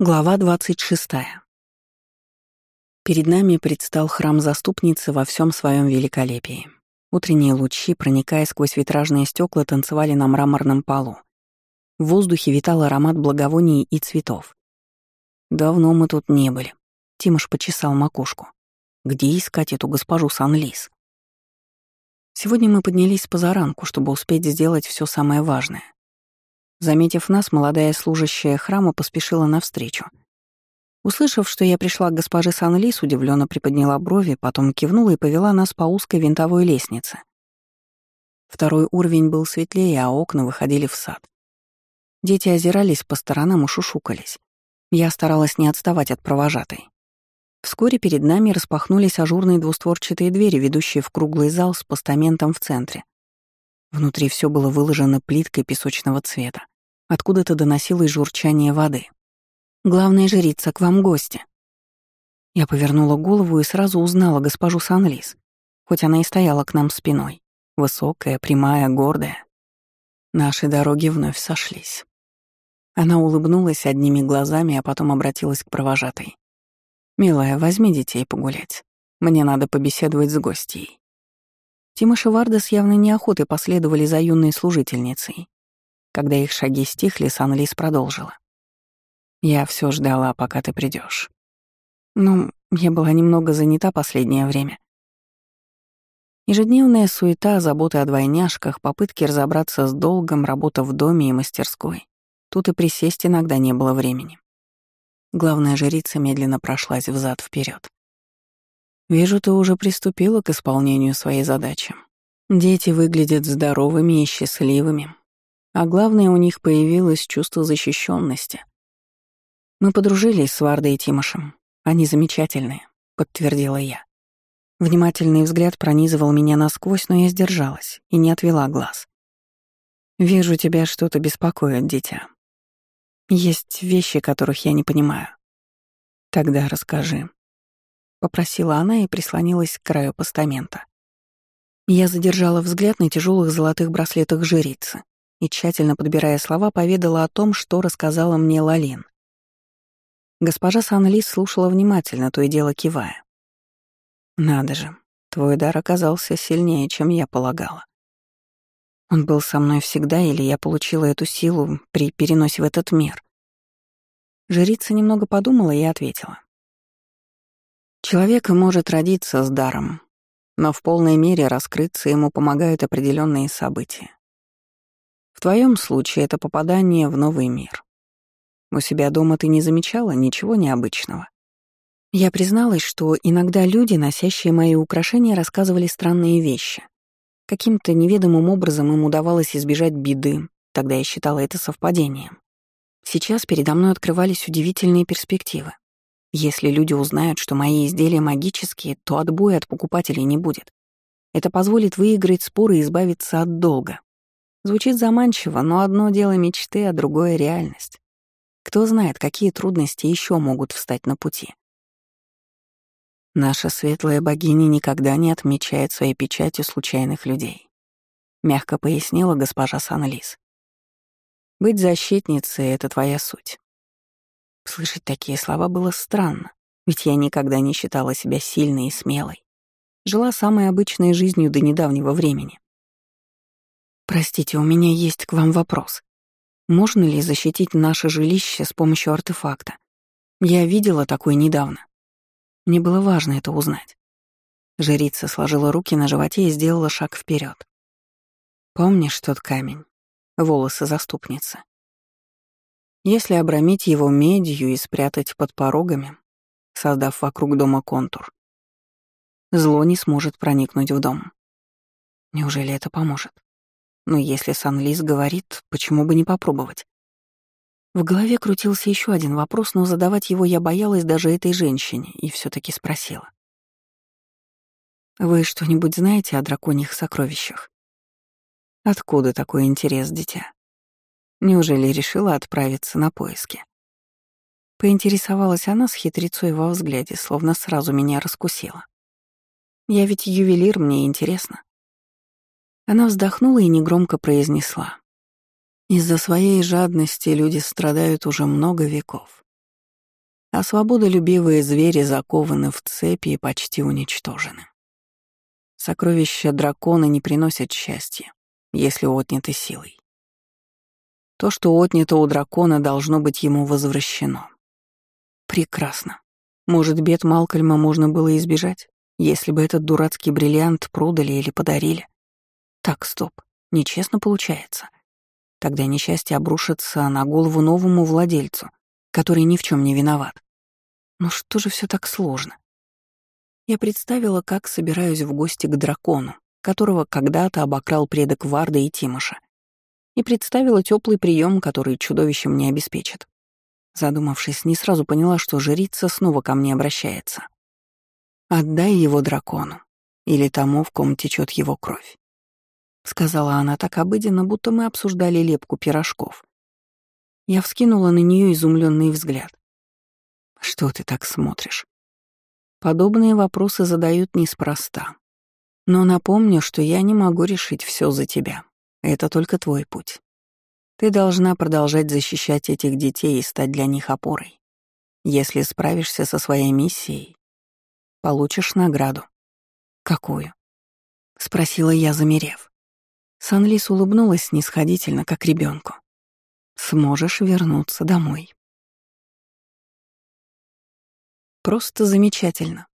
Глава 26. Перед нами предстал храм заступницы во всем своем великолепии. Утренние лучи, проникая сквозь витражные стекла, танцевали на мраморном полу. В воздухе витал аромат благовоний и цветов. Давно мы тут не были. Тимош почесал макушку. Где искать эту госпожу Сан-Лис? Сегодня мы поднялись позаранку, чтобы успеть сделать все самое важное. Заметив нас, молодая служащая храма поспешила навстречу. Услышав, что я пришла к госпоже Сан-Лис, удивленно приподняла брови, потом кивнула и повела нас по узкой винтовой лестнице. Второй уровень был светлее, а окна выходили в сад. Дети озирались по сторонам и шушукались. Я старалась не отставать от провожатой. Вскоре перед нами распахнулись ажурные двустворчатые двери, ведущие в круглый зал с постаментом в центре. Внутри все было выложено плиткой песочного цвета. Откуда-то доносилось журчание воды. «Главная жрица, к вам гости». Я повернула голову и сразу узнала госпожу Санлис, хоть она и стояла к нам спиной. Высокая, прямая, гордая. Наши дороги вновь сошлись. Она улыбнулась одними глазами, а потом обратилась к провожатой. «Милая, возьми детей погулять. Мне надо побеседовать с гостьей». Тимош и Варда с явной неохотой последовали за юной служительницей. Когда их шаги стихли, Сан-Лис продолжила. «Я все ждала, пока ты придешь. Ну, я была немного занята последнее время. Ежедневная суета, заботы о двойняшках, попытки разобраться с долгом, работа в доме и мастерской. Тут и присесть иногда не было времени. Главная жрица медленно прошлась взад вперед. Вижу, ты уже приступила к исполнению своей задачи. Дети выглядят здоровыми и счастливыми. А главное, у них появилось чувство защищенности. Мы подружились с Вардой и Тимошем. Они замечательные, подтвердила я. Внимательный взгляд пронизывал меня насквозь, но я сдержалась и не отвела глаз. «Вижу, тебя что-то беспокоит, дитя. Есть вещи, которых я не понимаю. Тогда расскажи, — попросила она и прислонилась к краю постамента. Я задержала взгляд на тяжелых золотых браслетах жрицы и, тщательно подбирая слова, поведала о том, что рассказала мне Лалин. Госпожа Сан-Лис слушала внимательно, то и дело кивая. «Надо же, твой дар оказался сильнее, чем я полагала. Он был со мной всегда, или я получила эту силу при переносе в этот мир?» Жрица немного подумала и ответила. Человек может родиться с даром, но в полной мере раскрыться ему помогают определенные события. В твоем случае это попадание в новый мир. У себя дома ты не замечала ничего необычного. Я призналась, что иногда люди, носящие мои украшения, рассказывали странные вещи. Каким-то неведомым образом им удавалось избежать беды, тогда я считала это совпадением. Сейчас передо мной открывались удивительные перспективы. Если люди узнают, что мои изделия магические, то отбоя от покупателей не будет. Это позволит выиграть споры и избавиться от долга. Звучит заманчиво, но одно дело мечты, а другое — реальность. Кто знает, какие трудности еще могут встать на пути. Наша светлая богиня никогда не отмечает своей печатью случайных людей. Мягко пояснила госпожа Санлис. Быть защитницей — это твоя суть. Слышать такие слова было странно, ведь я никогда не считала себя сильной и смелой. Жила самой обычной жизнью до недавнего времени. «Простите, у меня есть к вам вопрос. Можно ли защитить наше жилище с помощью артефакта? Я видела такое недавно. Мне было важно это узнать». Жрица сложила руки на животе и сделала шаг вперед. «Помнишь тот камень? Волосы заступницы. Если обрамить его медью и спрятать под порогами, создав вокруг дома контур, зло не сможет проникнуть в дом. Неужели это поможет? Но если Сан-Лис говорит, почему бы не попробовать? В голове крутился еще один вопрос, но задавать его я боялась даже этой женщине и все таки спросила. «Вы что-нибудь знаете о драконьих сокровищах?» «Откуда такой интерес, дитя?» Неужели решила отправиться на поиски? Поинтересовалась она с хитрецой во взгляде, словно сразу меня раскусила. Я ведь ювелир, мне интересно. Она вздохнула и негромко произнесла. Из-за своей жадности люди страдают уже много веков. а свободолюбивые звери закованы в цепи и почти уничтожены. Сокровища дракона не приносят счастья, если отняты силой. То, что отнято у дракона, должно быть ему возвращено. Прекрасно. Может, бед Малкольма можно было избежать, если бы этот дурацкий бриллиант продали или подарили? Так, стоп, нечестно получается. Тогда несчастье обрушится на голову новому владельцу, который ни в чем не виноват. Но что же все так сложно? Я представила, как собираюсь в гости к дракону, которого когда-то обокрал предок Варда и Тимоша, и представила теплый прием, который чудовище мне обеспечит. Задумавшись, не сразу поняла, что жрица снова ко мне обращается. «Отдай его дракону, или тому, в ком течет его кровь», — сказала она так обыденно, будто мы обсуждали лепку пирожков. Я вскинула на нее изумленный взгляд. «Что ты так смотришь?» Подобные вопросы задают неспроста. Но напомню, что я не могу решить все за тебя. Это только твой путь. Ты должна продолжать защищать этих детей и стать для них опорой. Если справишься со своей миссией, получишь награду. Какую? Спросила я, замерев. Санлис улыбнулась снисходительно, как ребенку. Сможешь вернуться домой. Просто замечательно.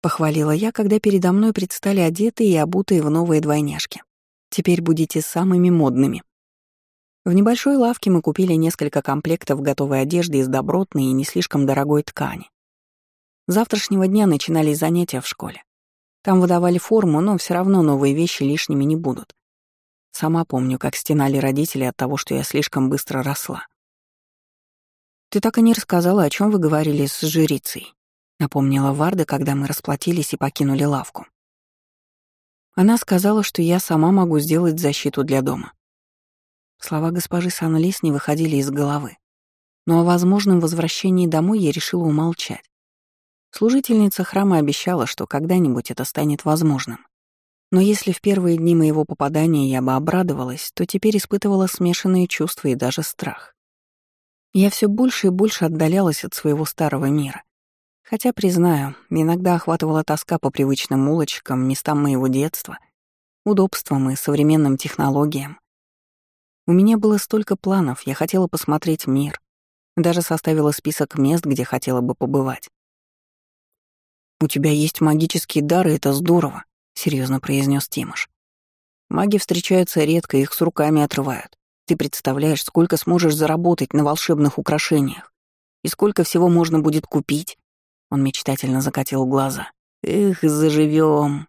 Похвалила я, когда передо мной предстали одетые и обутые в новые двойняшки. Теперь будете самыми модными. В небольшой лавке мы купили несколько комплектов готовой одежды из добротной и не слишком дорогой ткани. Завтрашнего дня начинались занятия в школе. Там выдавали форму, но все равно новые вещи лишними не будут. Сама помню, как стенали родители от того, что я слишком быстро росла. «Ты так и не рассказала, о чем вы говорили с жрицей», — напомнила Варда, когда мы расплатились и покинули лавку. Она сказала, что я сама могу сделать защиту для дома. Слова госпожи Санлис не выходили из головы. Но о возможном возвращении домой я решила умолчать. Служительница храма обещала, что когда-нибудь это станет возможным. Но если в первые дни моего попадания я бы обрадовалась, то теперь испытывала смешанные чувства и даже страх. Я все больше и больше отдалялась от своего старого мира. Хотя, признаю, иногда охватывала тоска по привычным улочкам, местам моего детства, удобствам и современным технологиям. У меня было столько планов, я хотела посмотреть мир, даже составила список мест, где хотела бы побывать. «У тебя есть магические дары, это здорово», — серьезно произнес Тимош. «Маги встречаются редко, их с руками отрывают. Ты представляешь, сколько сможешь заработать на волшебных украшениях? И сколько всего можно будет купить?» Он мечтательно закатил глаза. «Эх, заживем.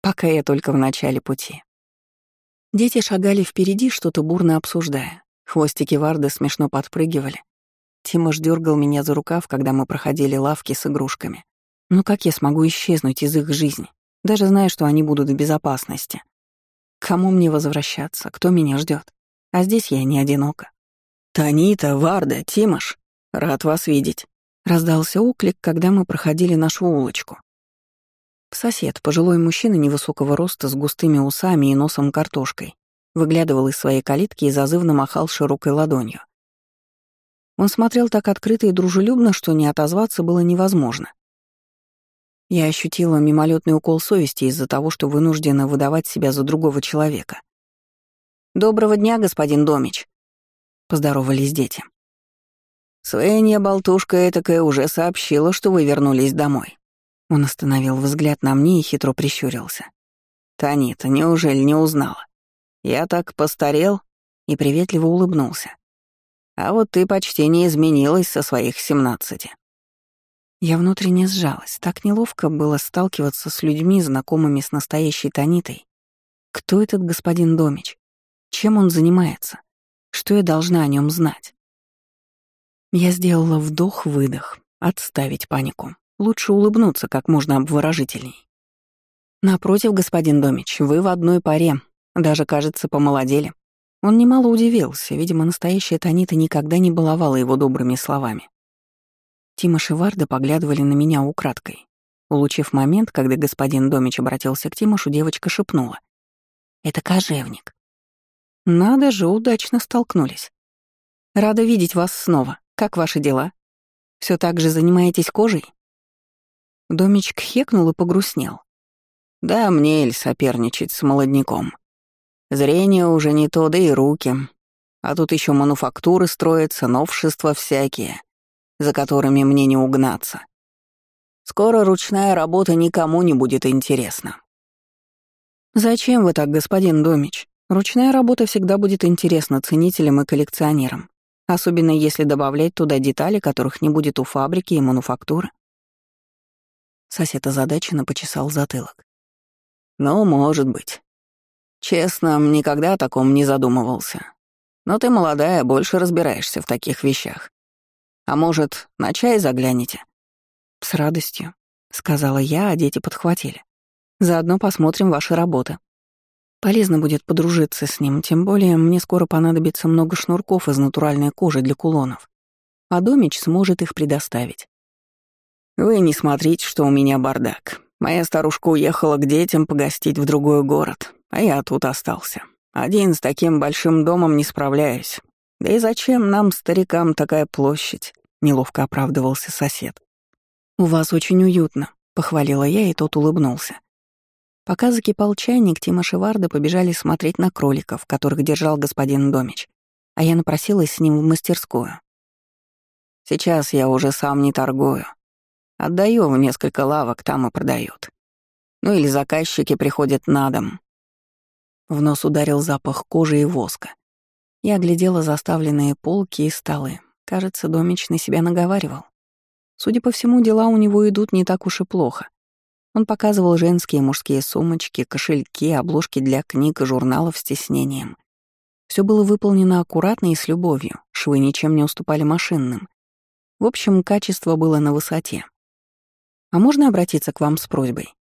Пока я только в начале пути». Дети шагали впереди, что-то бурно обсуждая. Хвостики Варды смешно подпрыгивали. Тимош дергал меня за рукав, когда мы проходили лавки с игрушками. Ну как я смогу исчезнуть из их жизни, даже зная, что они будут в безопасности? Кому мне возвращаться, кто меня ждет? А здесь я не одинока. «Танита, Варда, Тимош, рад вас видеть», — раздался оклик, когда мы проходили нашу улочку. Сосед, пожилой мужчина невысокого роста с густыми усами и носом картошкой, выглядывал из своей калитки и зазывно махал широкой ладонью. Он смотрел так открыто и дружелюбно, что не отозваться было невозможно. Я ощутила мимолетный укол совести из-за того, что вынуждена выдавать себя за другого человека. «Доброго дня, господин Домич», — поздоровались дети. «Свенья болтушка этакая уже сообщила, что вы вернулись домой». Он остановил взгляд на мне и хитро прищурился. «Танита, неужели не узнала? Я так постарел?» И приветливо улыбнулся. «А вот ты почти не изменилась со своих семнадцати». Я внутренне сжалась. Так неловко было сталкиваться с людьми, знакомыми с настоящей Танитой. Кто этот господин Домич? Чем он занимается? Что я должна о нем знать? Я сделала вдох-выдох, отставить панику. Лучше улыбнуться как можно обворожительней. Напротив, господин Домич, вы в одной паре, даже, кажется, помолодели. Он немало удивился, видимо, настоящая Танита никогда не баловала его добрыми словами. Тимош и Варда поглядывали на меня украдкой. Улучив момент, когда господин Домич обратился к Тимошу, девочка шепнула. «Это кожевник». Надо же, удачно столкнулись. Рада видеть вас снова. Как ваши дела? Все так же занимаетесь кожей?» Домичк хекнул и погрустнел. «Да, мне эль соперничать с молодняком. Зрение уже не то, да и руки. А тут еще мануфактуры строятся, новшества всякие, за которыми мне не угнаться. Скоро ручная работа никому не будет интересна». «Зачем вы так, господин Домич? Ручная работа всегда будет интересна ценителям и коллекционерам, особенно если добавлять туда детали, которых не будет у фабрики и мануфактуры». Сосед озадаченно почесал затылок. «Ну, может быть. Честно, никогда о таком не задумывался. Но ты молодая, больше разбираешься в таких вещах. А может, на чай заглянете?» «С радостью», — сказала я, а дети подхватили. «Заодно посмотрим ваши работы. Полезно будет подружиться с ним, тем более мне скоро понадобится много шнурков из натуральной кожи для кулонов, а Домич сможет их предоставить. Вы не смотрите, что у меня бардак. Моя старушка уехала к детям погостить в другой город, а я тут остался. Один с таким большим домом не справляюсь. Да и зачем нам, старикам, такая площадь? Неловко оправдывался сосед. «У вас очень уютно», — похвалила я, и тот улыбнулся. Пока закипал чайник, Тима Шеварда побежали смотреть на кроликов, которых держал господин Домич, а я напросилась с ним в мастерскую. «Сейчас я уже сам не торгую. Отдаю в несколько лавок, там и продают. Ну или заказчики приходят на дом». В нос ударил запах кожи и воска. Я оглядела заставленные полки и столы. Кажется, Домич на себя наговаривал. Судя по всему, дела у него идут не так уж и плохо. Он показывал женские и мужские сумочки, кошельки, обложки для книг и журналов с тиснением. Все было выполнено аккуратно и с любовью, швы ничем не уступали машинным. В общем, качество было на высоте. А можно обратиться к вам с просьбой?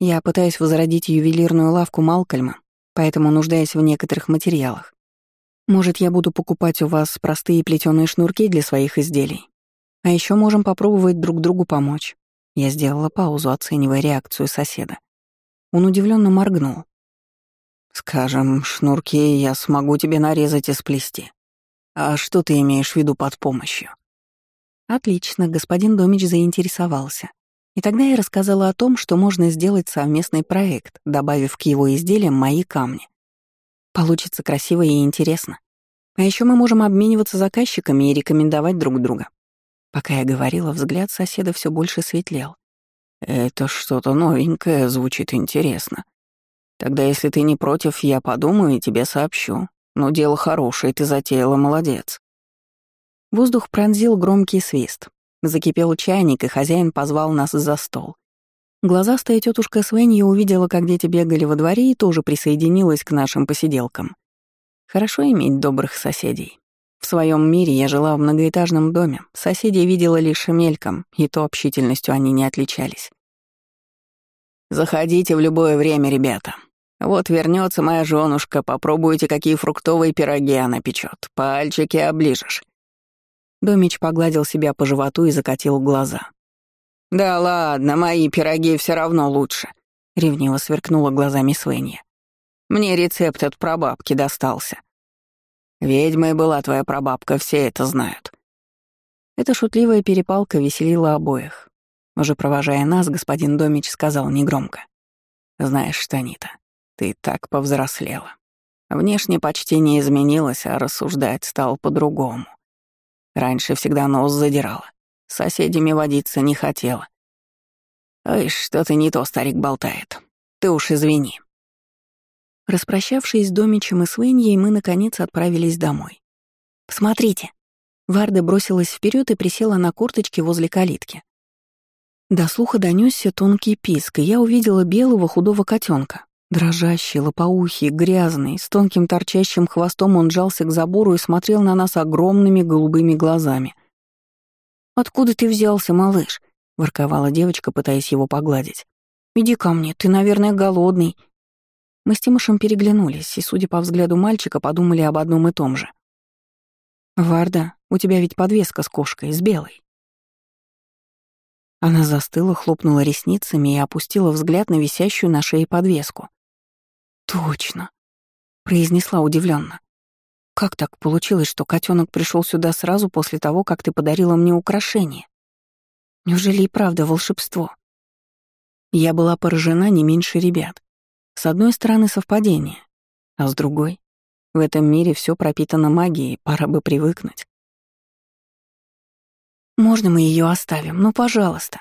Я пытаюсь возродить ювелирную лавку Малкольма, поэтому нуждаюсь в некоторых материалах. Может, я буду покупать у вас простые плетеные шнурки для своих изделий. А еще можем попробовать друг другу помочь. Я сделала паузу, оценивая реакцию соседа. Он удивленно моргнул. «Скажем, шнурки я смогу тебе нарезать и сплести. А что ты имеешь в виду под помощью?» Отлично, господин Домич заинтересовался. И тогда я рассказала о том, что можно сделать совместный проект, добавив к его изделиям мои камни. Получится красиво и интересно. А еще мы можем обмениваться заказчиками и рекомендовать друг друга. Пока я говорила, взгляд соседа все больше светлел. «Это что-то новенькое, звучит интересно. Тогда, если ты не против, я подумаю и тебе сообщу. Но дело хорошее, ты затеяла, молодец». Воздух пронзил громкий свист. Закипел чайник, и хозяин позвал нас за стол. Глазастая тетушка Свенья увидела, как дети бегали во дворе, и тоже присоединилась к нашим посиделкам. Хорошо иметь добрых соседей. В своем мире я жила в многоэтажном доме, соседей видела лишь мельком, и то общительностью они не отличались. «Заходите в любое время, ребята. Вот вернется моя женушка, попробуйте, какие фруктовые пироги она печет. Пальчики оближешь». Домич погладил себя по животу и закатил глаза. «Да ладно, мои пироги все равно лучше», — ревниво сверкнула глазами Свенья. «Мне рецепт от прабабки достался. Ведьмой была твоя прабабка, все это знают». Эта шутливая перепалка веселила обоих. Уже провожая нас, господин Домич сказал негромко. «Знаешь, Штанита, ты так повзрослела. Внешне почти не изменилась, а рассуждать стал по-другому. Раньше всегда нос задирала, с соседями водиться не хотела. Ой, что-то не то старик болтает. Ты уж извини». Распрощавшись с Домичем и Свеньей, мы, наконец, отправились домой. «Смотрите!» Варда бросилась вперед и присела на курточке возле калитки. До слуха донесся тонкий писк, и я увидела белого худого котенка. Дрожащий, лопоухий, грязный, с тонким торчащим хвостом он жался к забору и смотрел на нас огромными голубыми глазами. «Откуда ты взялся, малыш?» — ворковала девочка, пытаясь его погладить. «Иди ко мне, ты, наверное, голодный. Мы с Тимошем переглянулись и, судя по взгляду мальчика, подумали об одном и том же. «Варда, у тебя ведь подвеска с кошкой, с белой». Она застыла, хлопнула ресницами и опустила взгляд на висящую на шее подвеску. «Точно», — произнесла удивленно. Как так получилось, что котенок пришел сюда сразу после того, как ты подарила мне украшение? Неужели и правда волшебство? Я была поражена не меньше ребят. С одной стороны совпадение, а с другой — в этом мире все пропитано магией, пора бы привыкнуть. «Можно мы ее оставим? Ну, пожалуйста».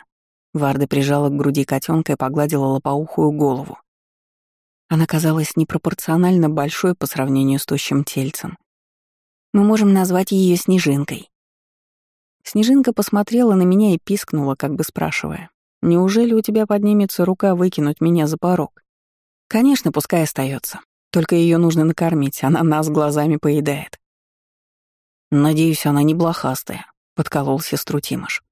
Варда прижала к груди котенка и погладила лопоухую голову. Она казалась непропорционально большой по сравнению с тощим тельцем. Мы можем назвать ее Снежинкой. Снежинка посмотрела на меня и пискнула, как бы спрашивая. «Неужели у тебя поднимется рука выкинуть меня за порог?» «Конечно, пускай остается. Только ее нужно накормить, она нас глазами поедает». «Надеюсь, она не блохастая», — подколол сестру Тимош.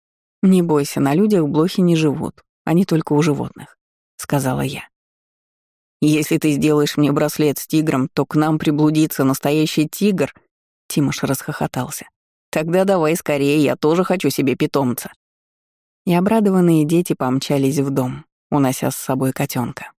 «Не бойся, на людях блохи не живут, они только у животных», — сказала я. «Если ты сделаешь мне браслет с тигром, то к нам приблудится настоящий тигр», — Тимош расхохотался. «Тогда давай скорее, я тоже хочу себе питомца». И обрадованные дети помчались в дом, унося с собой котенка.